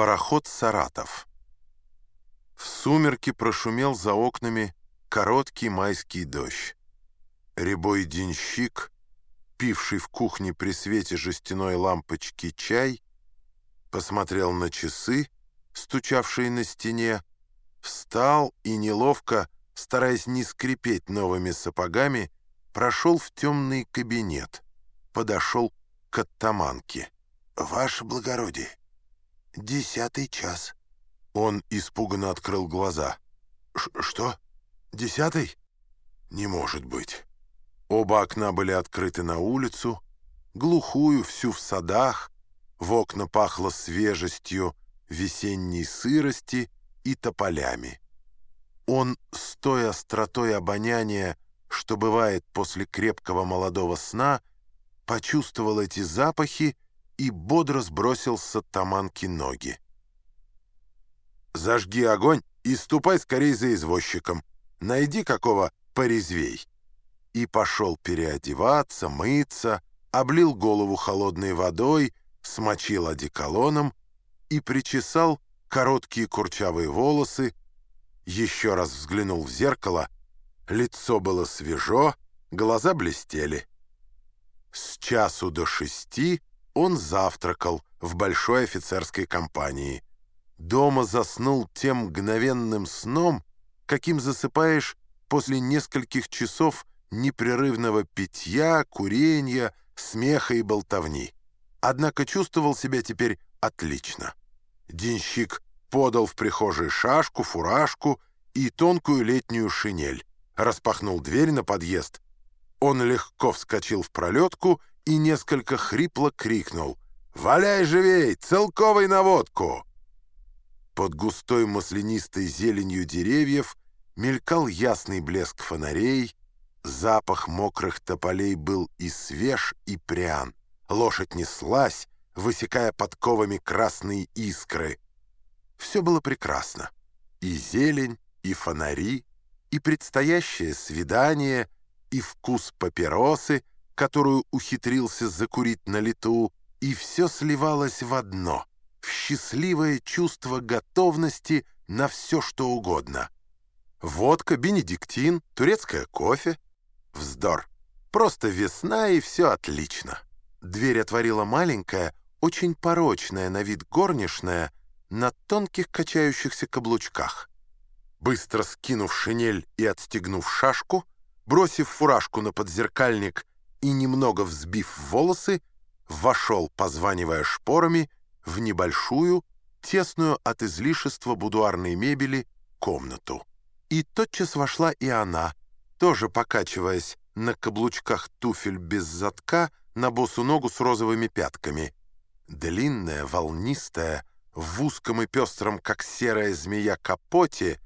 Пароход «Саратов». В сумерки прошумел за окнами короткий майский дождь. Рябой денщик, пивший в кухне при свете жестяной лампочки чай, посмотрел на часы, стучавшие на стене, встал и неловко, стараясь не скрипеть новыми сапогами, прошел в темный кабинет, подошел к оттаманке. «Ваше благородие, десятый час». Он испуганно открыл глаза. «Что? Десятый? Не может быть». Оба окна были открыты на улицу, глухую, всю в садах, в окна пахло свежестью весенней сырости и тополями. Он с той остротой обоняния, что бывает после крепкого молодого сна, почувствовал эти запахи и бодро сбросил с оттаманки ноги. «Зажги огонь и ступай скорей за извозчиком. Найди какого порезвей». И пошел переодеваться, мыться, облил голову холодной водой, смочил одеколоном и причесал короткие курчавые волосы, еще раз взглянул в зеркало, лицо было свежо, глаза блестели. С часу до шести он завтракал в большой офицерской компании. Дома заснул тем мгновенным сном, каким засыпаешь после нескольких часов непрерывного питья, курения, смеха и болтовни. Однако чувствовал себя теперь отлично. Денщик подал в прихожей шашку, фуражку и тонкую летнюю шинель, распахнул дверь на подъезд. Он легко вскочил в пролетку и несколько хрипло крикнул «Валяй живей! Целковой наводку!» Под густой маслянистой зеленью деревьев мелькал ясный блеск фонарей, запах мокрых тополей был и свеж, и прян. Лошадь неслась, высекая подковами красные искры. Все было прекрасно. И зелень, и фонари, и предстоящее свидание, и вкус папиросы, которую ухитрился закурить на лету, и все сливалось в одно, в счастливое чувство готовности на все, что угодно. Водка, бенедиктин, турецкое кофе. Вздор. Просто весна, и все отлично. Дверь отворила маленькая, очень порочная на вид горничная на тонких качающихся каблучках. Быстро скинув шинель и отстегнув шашку, бросив фуражку на подзеркальник и немного взбив волосы, вошел, позванивая шпорами, в небольшую, тесную от излишества будуарной мебели, комнату. И тотчас вошла и она, тоже покачиваясь на каблучках туфель без задка на босу ногу с розовыми пятками. Длинная, волнистая, в узком и пестром, как серая змея, капоте,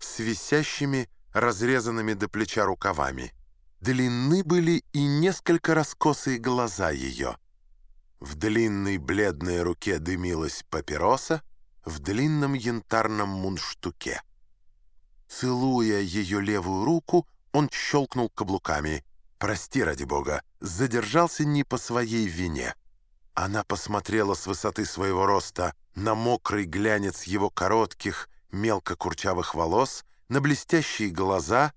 с висящими, разрезанными до плеча рукавами. Длинны были и несколько раскосые глаза ее. В длинной бледной руке дымилась папироса, в длинном янтарном мундштуке. Целуя ее левую руку, он щелкнул каблуками. «Прости, ради бога, задержался не по своей вине». Она посмотрела с высоты своего роста на мокрый глянец его коротких, мелко курчавых волос, на блестящие глаза,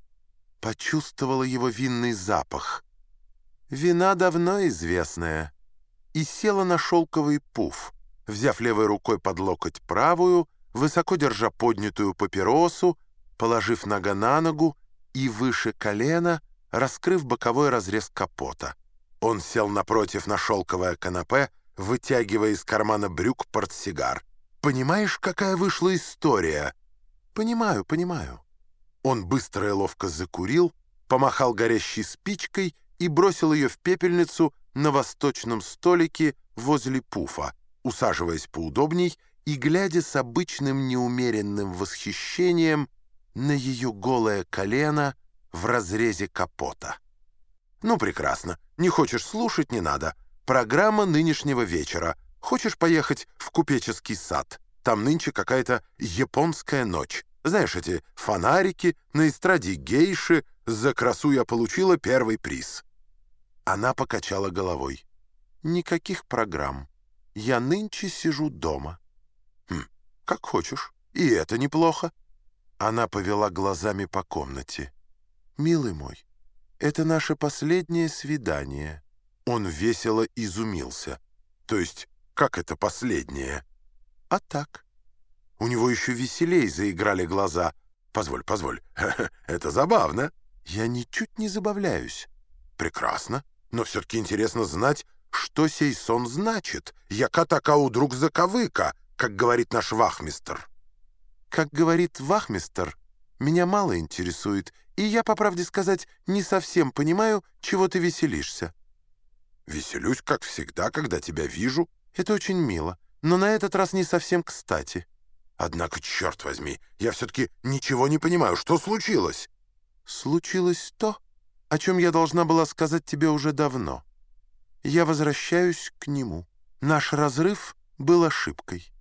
почувствовала его винный запах. Вина давно известная. И села на шелковый пуф, взяв левой рукой под локоть правую, высоко держа поднятую папиросу, положив нога на ногу и выше колена, раскрыв боковой разрез капота. Он сел напротив на шелковое канапе, вытягивая из кармана брюк портсигар. «Понимаешь, какая вышла история?» «Понимаю, понимаю». Он быстро и ловко закурил, помахал горящей спичкой и бросил ее в пепельницу на восточном столике возле пуфа, усаживаясь поудобней и глядя с обычным неумеренным восхищением на ее голое колено в разрезе капота. «Ну, прекрасно. Не хочешь слушать — не надо. Программа нынешнего вечера. Хочешь поехать в купеческий сад? Там нынче какая-то японская ночь. Знаешь, эти фонарики, на эстраде гейши, за красу я получила первый приз». Она покачала головой. «Никаких программ. Я нынче сижу дома». Хм. как хочешь. И это неплохо. Она повела глазами по комнате. «Милый мой, это наше последнее свидание». Он весело изумился. «То есть, как это последнее?» «А так». У него еще веселей заиграли глаза. «Позволь, позволь, это забавно». «Я ничуть не забавляюсь». «Прекрасно, но все-таки интересно знать, что сей сон значит. Яка така удруг заковыка, как говорит наш вахмистр». «Как говорит вахмистр, меня мало интересует, и я, по правде сказать, не совсем понимаю, чего ты веселишься». «Веселюсь, как всегда, когда тебя вижу. Это очень мило, но на этот раз не совсем кстати». «Однако, черт возьми, я все-таки ничего не понимаю. Что случилось?» «Случилось то, о чем я должна была сказать тебе уже давно. Я возвращаюсь к нему. Наш разрыв был ошибкой».